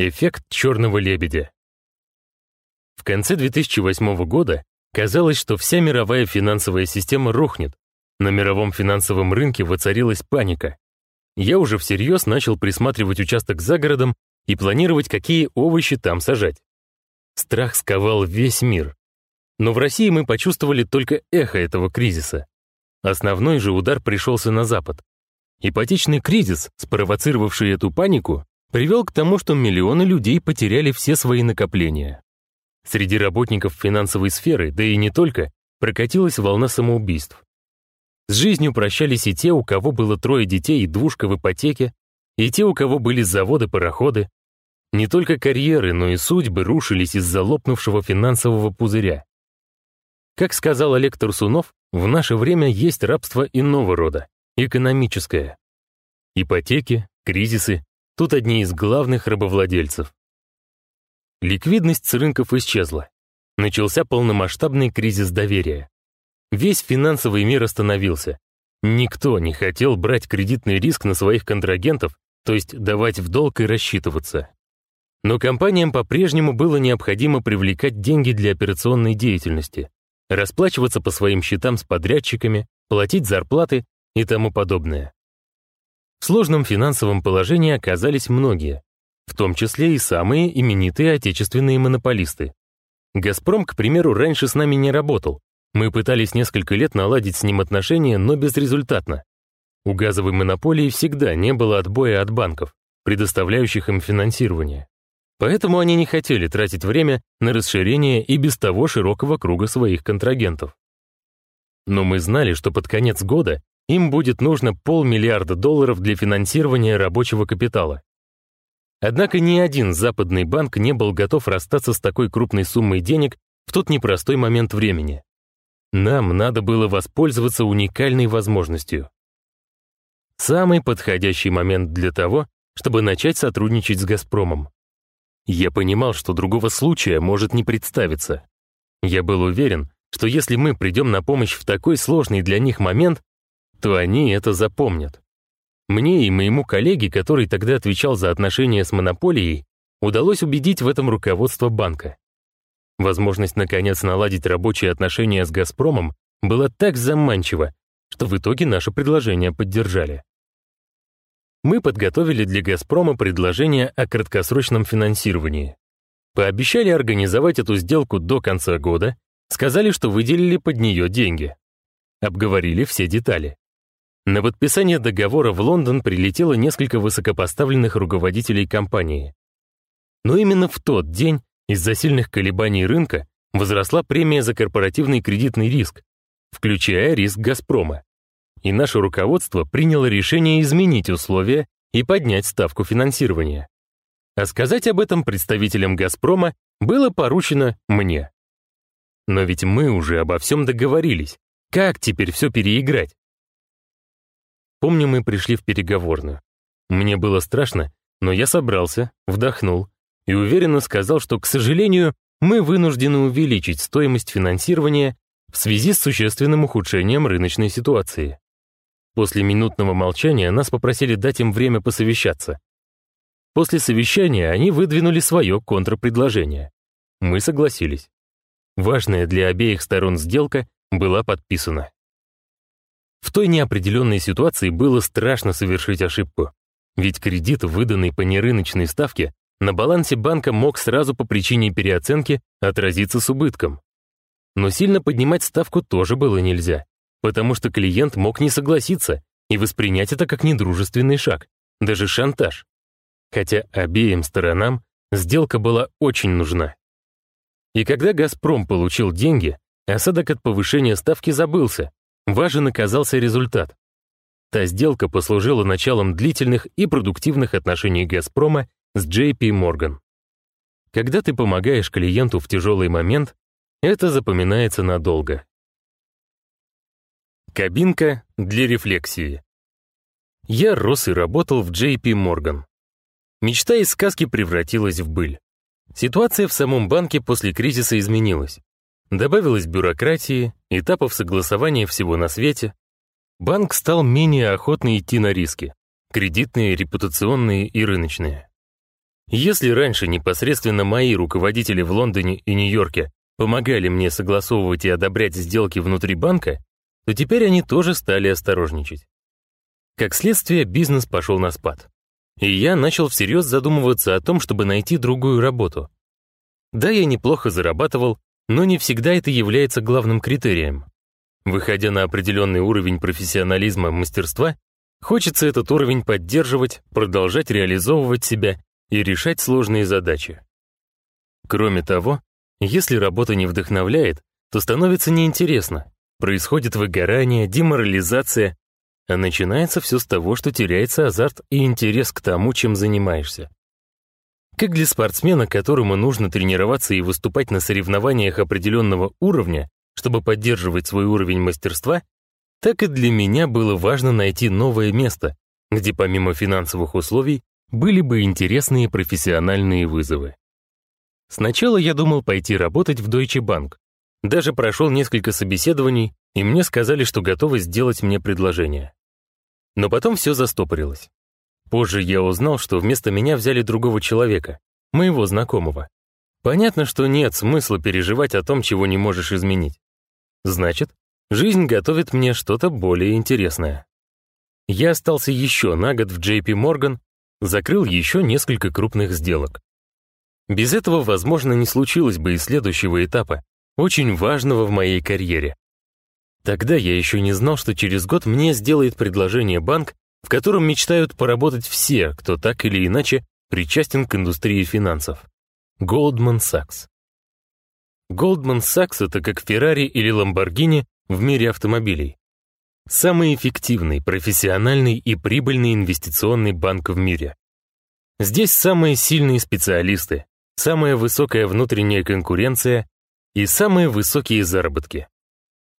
Эффект черного лебедя. В конце 2008 года казалось, что вся мировая финансовая система рухнет. На мировом финансовом рынке воцарилась паника. Я уже всерьез начал присматривать участок за городом и планировать, какие овощи там сажать. Страх сковал весь мир. Но в России мы почувствовали только эхо этого кризиса. Основной же удар пришелся на Запад. Ипотечный кризис, спровоцировавший эту панику, привел к тому, что миллионы людей потеряли все свои накопления. Среди работников финансовой сферы, да и не только, прокатилась волна самоубийств. С жизнью прощались и те, у кого было трое детей и двушка в ипотеке, и те, у кого были заводы-пароходы. Не только карьеры, но и судьбы рушились из-за лопнувшего финансового пузыря. Как сказал Олег Турсунов, в наше время есть рабство иного рода, экономическое. Ипотеки, кризисы, Тут одни из главных рабовладельцев. Ликвидность рынков исчезла. Начался полномасштабный кризис доверия. Весь финансовый мир остановился. Никто не хотел брать кредитный риск на своих контрагентов, то есть давать в долг и рассчитываться. Но компаниям по-прежнему было необходимо привлекать деньги для операционной деятельности, расплачиваться по своим счетам с подрядчиками, платить зарплаты и тому подобное. В сложном финансовом положении оказались многие, в том числе и самые именитые отечественные монополисты. «Газпром», к примеру, раньше с нами не работал. Мы пытались несколько лет наладить с ним отношения, но безрезультатно. У газовой монополии всегда не было отбоя от банков, предоставляющих им финансирование. Поэтому они не хотели тратить время на расширение и без того широкого круга своих контрагентов. Но мы знали, что под конец года им будет нужно полмиллиарда долларов для финансирования рабочего капитала. Однако ни один западный банк не был готов расстаться с такой крупной суммой денег в тот непростой момент времени. Нам надо было воспользоваться уникальной возможностью. Самый подходящий момент для того, чтобы начать сотрудничать с «Газпромом». Я понимал, что другого случая может не представиться. Я был уверен, что если мы придем на помощь в такой сложный для них момент, то они это запомнят. Мне и моему коллеге, который тогда отвечал за отношения с монополией, удалось убедить в этом руководство банка. Возможность наконец наладить рабочие отношения с «Газпромом» была так заманчива, что в итоге наше предложение поддержали. Мы подготовили для «Газпрома» предложение о краткосрочном финансировании. Пообещали организовать эту сделку до конца года, сказали, что выделили под нее деньги. Обговорили все детали. На подписание договора в Лондон прилетело несколько высокопоставленных руководителей компании. Но именно в тот день из-за сильных колебаний рынка возросла премия за корпоративный кредитный риск, включая риск «Газпрома». И наше руководство приняло решение изменить условия и поднять ставку финансирования. А сказать об этом представителям «Газпрома» было поручено мне. Но ведь мы уже обо всем договорились. Как теперь все переиграть? Помню, мы пришли в переговорную. Мне было страшно, но я собрался, вдохнул и уверенно сказал, что, к сожалению, мы вынуждены увеличить стоимость финансирования в связи с существенным ухудшением рыночной ситуации. После минутного молчания нас попросили дать им время посовещаться. После совещания они выдвинули свое контрпредложение. Мы согласились. Важная для обеих сторон сделка была подписана. В той неопределенной ситуации было страшно совершить ошибку. Ведь кредит, выданный по нерыночной ставке, на балансе банка мог сразу по причине переоценки отразиться с убытком. Но сильно поднимать ставку тоже было нельзя, потому что клиент мог не согласиться и воспринять это как недружественный шаг, даже шантаж. Хотя обеим сторонам сделка была очень нужна. И когда «Газпром» получил деньги, осадок от повышения ставки забылся, Важен оказался результат. Та сделка послужила началом длительных и продуктивных отношений «Газпрома» с JP Morgan. Когда ты помогаешь клиенту в тяжелый момент, это запоминается надолго. Кабинка для рефлексии. Я рос и работал в JP Morgan. Мечта из сказки превратилась в быль. Ситуация в самом банке после кризиса изменилась. Добавилось бюрократии, этапов согласования всего на свете. Банк стал менее охотно идти на риски, кредитные, репутационные и рыночные. Если раньше непосредственно мои руководители в Лондоне и Нью-Йорке помогали мне согласовывать и одобрять сделки внутри банка, то теперь они тоже стали осторожничать. Как следствие, бизнес пошел на спад. И я начал всерьез задумываться о том, чтобы найти другую работу. Да, я неплохо зарабатывал, но не всегда это является главным критерием. Выходя на определенный уровень профессионализма, мастерства, хочется этот уровень поддерживать, продолжать реализовывать себя и решать сложные задачи. Кроме того, если работа не вдохновляет, то становится неинтересно, происходит выгорание, деморализация, а начинается все с того, что теряется азарт и интерес к тому, чем занимаешься. Как для спортсмена, которому нужно тренироваться и выступать на соревнованиях определенного уровня, чтобы поддерживать свой уровень мастерства, так и для меня было важно найти новое место, где помимо финансовых условий были бы интересные профессиональные вызовы. Сначала я думал пойти работать в Deutsche Bank. Даже прошел несколько собеседований, и мне сказали, что готовы сделать мне предложение. Но потом все застопорилось. Позже я узнал, что вместо меня взяли другого человека, моего знакомого. Понятно, что нет смысла переживать о том, чего не можешь изменить. Значит, жизнь готовит мне что-то более интересное. Я остался еще на год в JP Morgan, закрыл еще несколько крупных сделок. Без этого, возможно, не случилось бы и следующего этапа, очень важного в моей карьере. Тогда я еще не знал, что через год мне сделает предложение банк, в котором мечтают поработать все, кто так или иначе причастен к индустрии финансов. Goldman Sachs. Goldman Sachs — это как Ferrari или Lamborghini в мире автомобилей. Самый эффективный, профессиональный и прибыльный инвестиционный банк в мире. Здесь самые сильные специалисты, самая высокая внутренняя конкуренция и самые высокие заработки.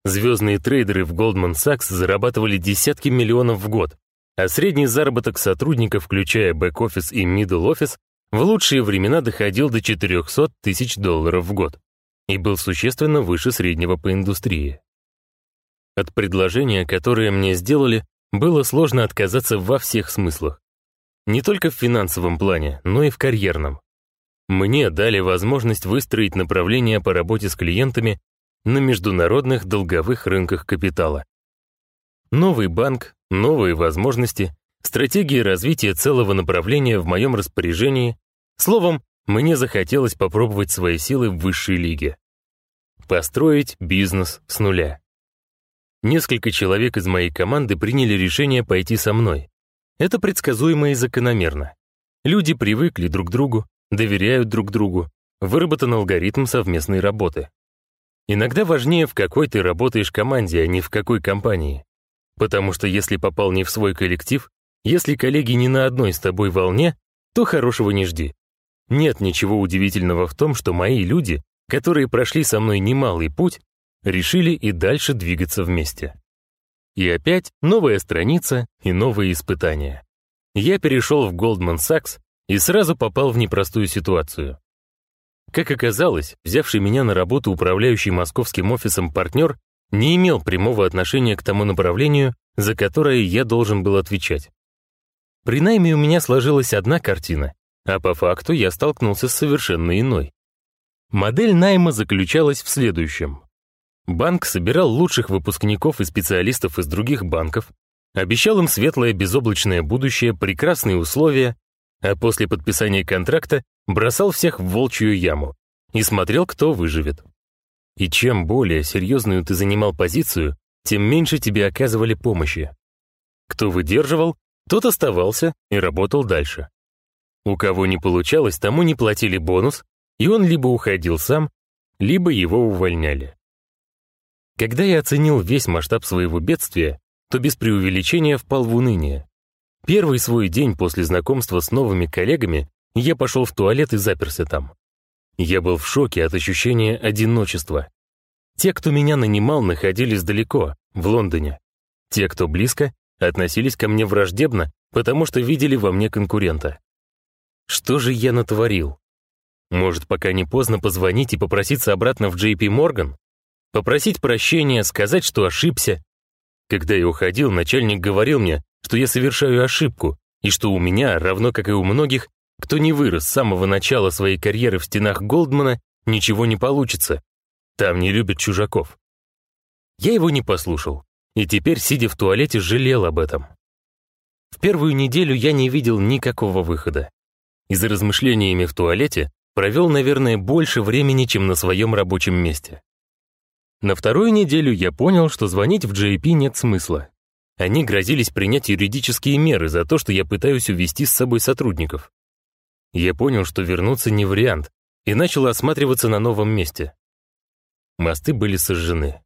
Звездные трейдеры в Goldman Sachs зарабатывали десятки миллионов в год, а средний заработок сотрудников, включая бэк-офис и мидл-офис, в лучшие времена доходил до 400 тысяч долларов в год и был существенно выше среднего по индустрии. От предложения, которое мне сделали, было сложно отказаться во всех смыслах. Не только в финансовом плане, но и в карьерном. Мне дали возможность выстроить направление по работе с клиентами на международных долговых рынках капитала. Новый банк, новые возможности, стратегии развития целого направления в моем распоряжении. Словом, мне захотелось попробовать свои силы в высшей лиге. Построить бизнес с нуля. Несколько человек из моей команды приняли решение пойти со мной. Это предсказуемо и закономерно. Люди привыкли друг к другу, доверяют друг другу, выработан алгоритм совместной работы. Иногда важнее, в какой ты работаешь команде, а не в какой компании. Потому что если попал не в свой коллектив, если коллеги не на одной с тобой волне, то хорошего не жди. Нет ничего удивительного в том, что мои люди, которые прошли со мной немалый путь, решили и дальше двигаться вместе. И опять новая страница и новые испытания. Я перешел в Goldman Sachs и сразу попал в непростую ситуацию. Как оказалось, взявший меня на работу управляющий московским офисом партнер не имел прямого отношения к тому направлению, за которое я должен был отвечать. При найме у меня сложилась одна картина, а по факту я столкнулся с совершенно иной. Модель найма заключалась в следующем. Банк собирал лучших выпускников и специалистов из других банков, обещал им светлое безоблачное будущее, прекрасные условия, а после подписания контракта бросал всех в волчью яму и смотрел, кто выживет. И чем более серьезную ты занимал позицию, тем меньше тебе оказывали помощи. Кто выдерживал, тот оставался и работал дальше. У кого не получалось, тому не платили бонус, и он либо уходил сам, либо его увольняли. Когда я оценил весь масштаб своего бедствия, то без преувеличения впал в уныние. Первый свой день после знакомства с новыми коллегами я пошел в туалет и заперся там. Я был в шоке от ощущения одиночества. Те, кто меня нанимал, находились далеко, в Лондоне. Те, кто близко, относились ко мне враждебно, потому что видели во мне конкурента. Что же я натворил? Может, пока не поздно позвонить и попроситься обратно в JP Morgan? Попросить прощения, сказать, что ошибся? Когда я уходил, начальник говорил мне, что я совершаю ошибку, и что у меня, равно как и у многих, Кто не вырос с самого начала своей карьеры в стенах Голдмана, ничего не получится. Там не любят чужаков. Я его не послушал, и теперь, сидя в туалете, жалел об этом. В первую неделю я не видел никакого выхода. И за размышлениями в туалете провел, наверное, больше времени, чем на своем рабочем месте. На вторую неделю я понял, что звонить в JP нет смысла. Они грозились принять юридические меры за то, что я пытаюсь увести с собой сотрудников. Я понял, что вернуться не вариант, и начал осматриваться на новом месте. Мосты были сожжены.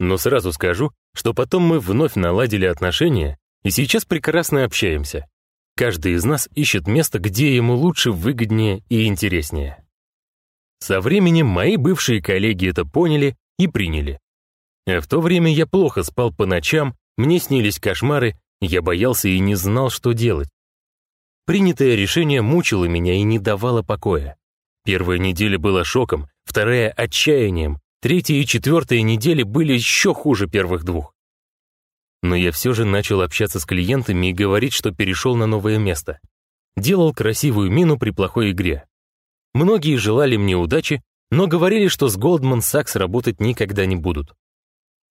Но сразу скажу, что потом мы вновь наладили отношения и сейчас прекрасно общаемся. Каждый из нас ищет место, где ему лучше, выгоднее и интереснее. Со временем мои бывшие коллеги это поняли и приняли. А в то время я плохо спал по ночам, мне снились кошмары, я боялся и не знал, что делать. Принятое решение мучило меня и не давало покоя. Первая неделя была шоком, вторая — отчаянием, третья и четвертая недели были еще хуже первых двух. Но я все же начал общаться с клиентами и говорить, что перешел на новое место. Делал красивую мину при плохой игре. Многие желали мне удачи, но говорили, что с Goldman Sachs работать никогда не будут.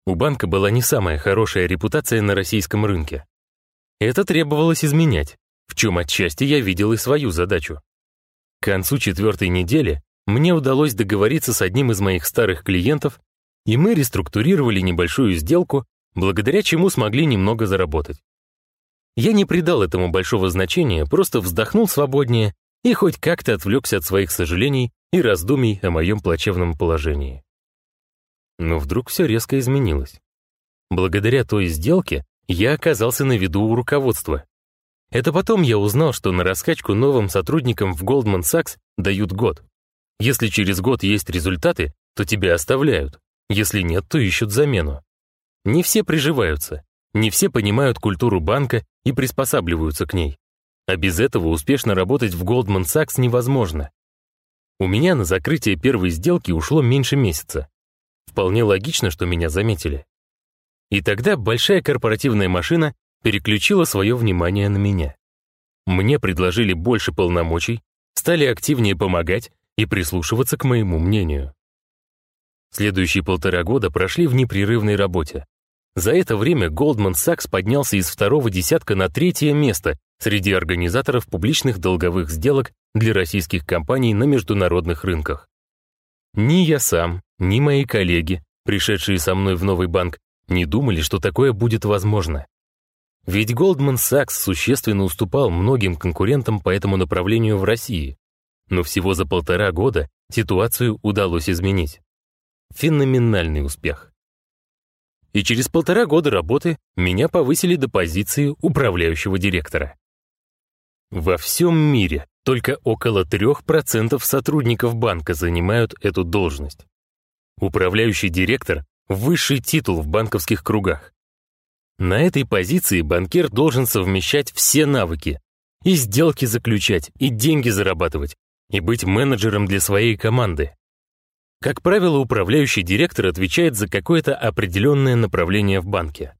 У банка была не самая хорошая репутация на российском рынке. Это требовалось изменять, чем отчасти я видел и свою задачу. К концу четвертой недели мне удалось договориться с одним из моих старых клиентов, и мы реструктурировали небольшую сделку, благодаря чему смогли немного заработать. Я не придал этому большого значения, просто вздохнул свободнее и хоть как-то отвлекся от своих сожалений и раздумий о моем плачевном положении. Но вдруг все резко изменилось. Благодаря той сделке я оказался на виду у руководства. Это потом я узнал, что на раскачку новым сотрудникам в Goldman Sachs дают год. Если через год есть результаты, то тебя оставляют. Если нет, то ищут замену. Не все приживаются, не все понимают культуру банка и приспосабливаются к ней. А без этого успешно работать в Goldman Sachs невозможно. У меня на закрытие первой сделки ушло меньше месяца. Вполне логично, что меня заметили. И тогда большая корпоративная машина переключила свое внимание на меня. Мне предложили больше полномочий, стали активнее помогать и прислушиваться к моему мнению. Следующие полтора года прошли в непрерывной работе. За это время Goldman Sachs поднялся из второго десятка на третье место среди организаторов публичных долговых сделок для российских компаний на международных рынках. Ни я сам, ни мои коллеги, пришедшие со мной в новый банк, не думали, что такое будет возможно. Ведь Goldman Sachs существенно уступал многим конкурентам по этому направлению в России. Но всего за полтора года ситуацию удалось изменить. Феноменальный успех и через полтора года работы меня повысили до позиции управляющего директора. Во всем мире только около 3% сотрудников банка занимают эту должность. Управляющий директор – высший титул в банковских кругах. На этой позиции банкир должен совмещать все навыки – и сделки заключать, и деньги зарабатывать, и быть менеджером для своей команды. Как правило, управляющий директор отвечает за какое-то определенное направление в банке.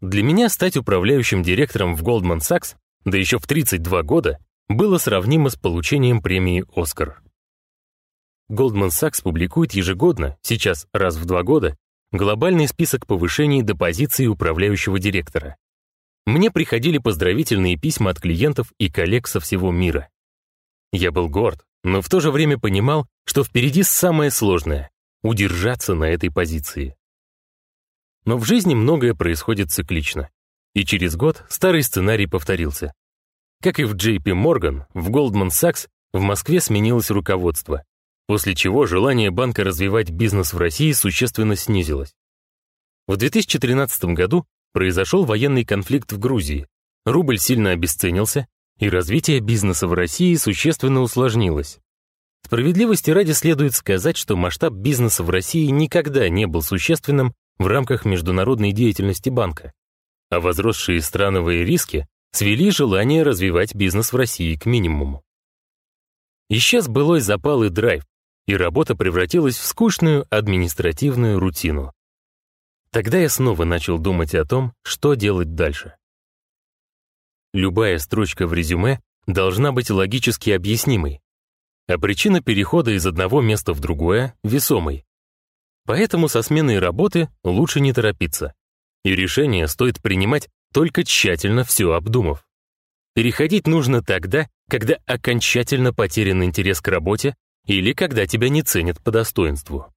Для меня стать управляющим директором в Goldman Sachs, да еще в 32 года, было сравнимо с получением премии «Оскар». Goldman Sachs публикует ежегодно, сейчас раз в два года, глобальный список повышений до позиции управляющего директора. Мне приходили поздравительные письма от клиентов и коллег со всего мира. Я был горд, но в то же время понимал, что впереди самое сложное — удержаться на этой позиции. Но в жизни многое происходит циклично, и через год старый сценарий повторился. Как и в JP Morgan, в Goldman Sachs в Москве сменилось руководство, после чего желание банка развивать бизнес в России существенно снизилось. В 2013 году произошел военный конфликт в Грузии, рубль сильно обесценился, и развитие бизнеса в России существенно усложнилось. Справедливости ради следует сказать, что масштаб бизнеса в России никогда не был существенным в рамках международной деятельности банка, а возросшие страновые риски свели желание развивать бизнес в России к минимуму. Исчез былой запал и драйв, и работа превратилась в скучную административную рутину. Тогда я снова начал думать о том, что делать дальше. Любая строчка в резюме должна быть логически объяснимой, а причина перехода из одного места в другое — весомой. Поэтому со сменой работы лучше не торопиться. И решение стоит принимать только тщательно все обдумав. Переходить нужно тогда, когда окончательно потерян интерес к работе или когда тебя не ценят по достоинству.